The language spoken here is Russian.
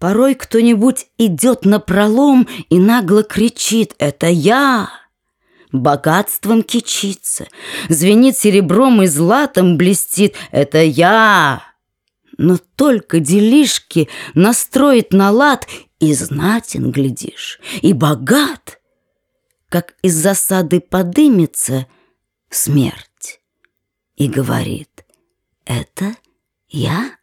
Порой кто-нибудь идет на пролом и нагло кричит «Это я!» Богатством кичится, звенит серебром и златом блестит «Это я!» Но только делишки настроит на лад И знатен, глядишь, и богат, Как из засады подымется смерть И говорит «Это я?»